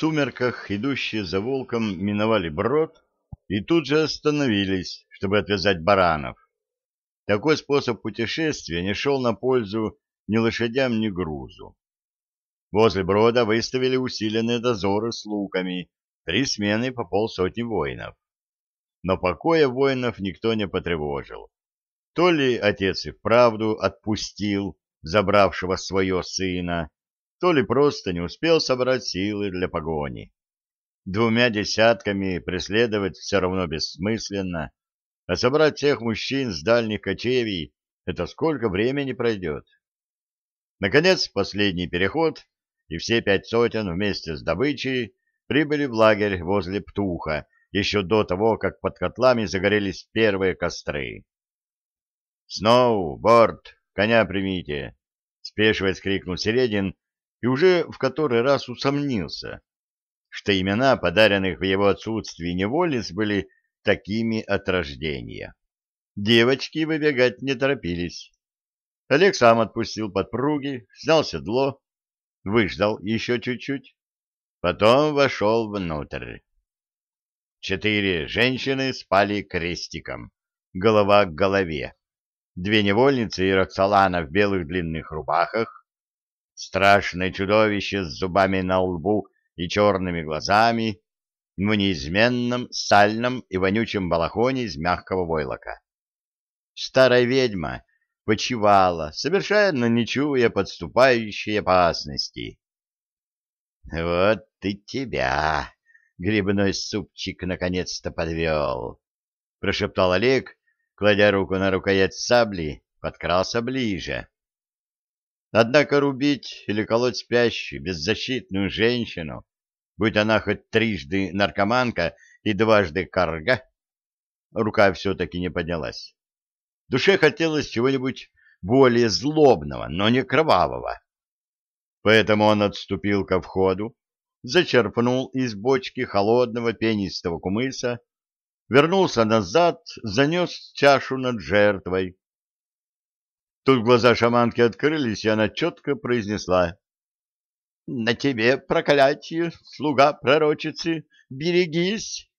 сумерках идущие за волком миновали брод и тут же остановились, чтобы отвязать баранов. Такой способ путешествия не шел на пользу ни лошадям, ни грузу. Возле брода выставили усиленные дозоры с луками, три смены по полсотни воинов. Но покоя воинов никто не потревожил. То ли отец и вправду отпустил забравшего свое сына, то ли просто не успел собрать силы для погони. Двумя десятками преследовать все равно бессмысленно, а собрать всех мужчин с дальних кочевий — это сколько времени пройдет? Наконец, последний переход и все пять сотен вместе с добычей прибыли в лагерь возле Птуха еще до того, как под котлами загорелись первые костры. «Сноу, борт, коня примите!» — спешиваясь крикнул Середин и уже в который раз усомнился, что имена подаренных в его отсутствии невольниц были такими от рождения. Девочки выбегать не торопились. Олег сам отпустил подпруги, снял седло, выждал еще чуть-чуть, потом вошел внутрь. Четыре женщины спали крестиком, голова к голове. Две невольницы и Роксолана в белых длинных рубахах, страшное чудовище с зубами на лбу и черными глазами, в неизменном сальном и вонючем балахоне из мягкого войлока. Старая ведьма почивала, совершенно не чуя подступающей опасности. — Вот ты тебя, грибной супчик, наконец-то подвел! — прошептал Олег, кладя руку на рукоять сабли, подкрался ближе. Однако рубить или колоть спящую, беззащитную женщину, будь она хоть трижды наркоманка и дважды карга, рука все-таки не поднялась. Душе хотелось чего-нибудь более злобного, но не кровавого. Поэтому он отступил ко входу, зачерпнул из бочки холодного пенистого кумыса, вернулся назад, занес чашу над жертвой. Тут глаза шаманки открылись, и она четко произнесла. — На тебе проклятие, слуга пророчицы, берегись!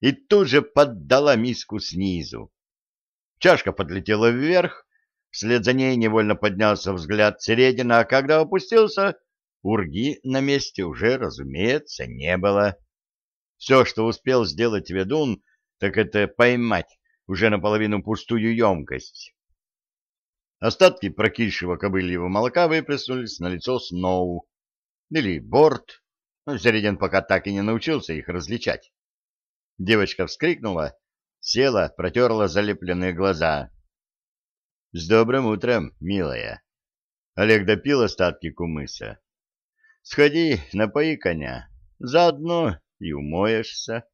И тут же поддала миску снизу. Чашка подлетела вверх, вслед за ней невольно поднялся взгляд Середина, а когда опустился, урги на месте уже, разумеется, не было. Все, что успел сделать ведун, так это поймать уже наполовину пустую емкость. Остатки прокисшего кобыльего молока выплеснулись на лицо Сноу. Или Борт. Середин пока так и не научился их различать. Девочка вскрикнула села, протерла залепленные глаза. — С добрым утром, милая. Олег допил остатки кумыса. — Сходи, напои коня, заодно и умоешься.